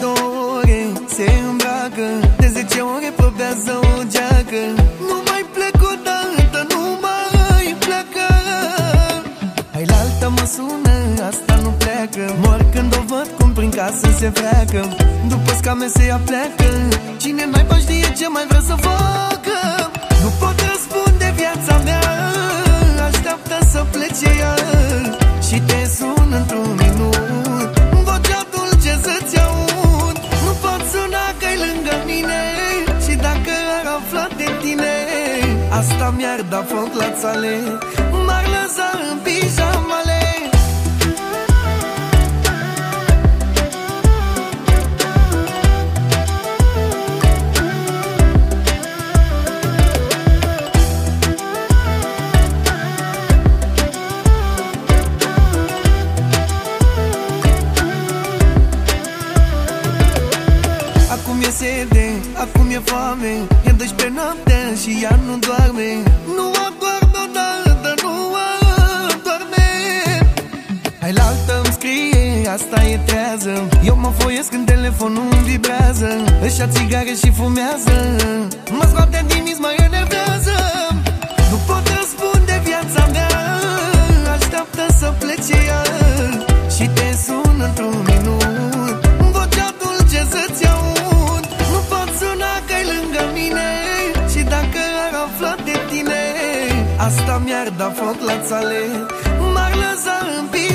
două ore Se îmbracă De zece ore pe bează o geacă. Nu mai plec o dată, Nu mai pleacă. Hai la alta mă sună Asta nu pleacă. Mor când o văd cum prin casă se freacă. După scame se ia pleacă Cine n-ai știe ce mai vrea să fac dacă ar afla de tine. Asta mi-ar da foc la țale. M-ar lăsa în pijamale Acum e sede, acum e foame. E pe noapte și ea nu doarme. Nu adorm odată, nu adorme Hai la altă îmi scrie, asta e trează. Eu mă foiesc când telefonul îmi vibrează. Își ia țigare și fumează dacă ar afla de tine. Asta mi-ar da foc la țale. M-ar lăsa în pijamale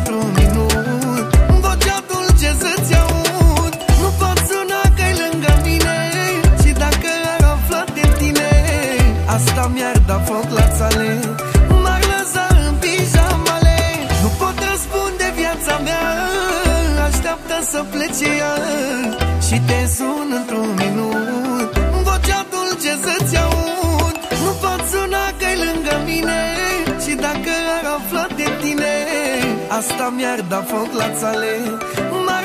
într-un minut. Vocea dulce să-ți aud. Nu pot suna că-i lângă mine. Și dacă ar afla de tine Asta mi-ar da foc la țale. M-ar lăsa în pijamale. Nu pot răspunde viața mea. Așteaptă să plece ea. Și te sun într-un minut. Vocea dulce să-ți aud. Nu pot suna că-i lângă mine. Și dacă ar afla de tine Asta mi-ar da foc la țale M-ar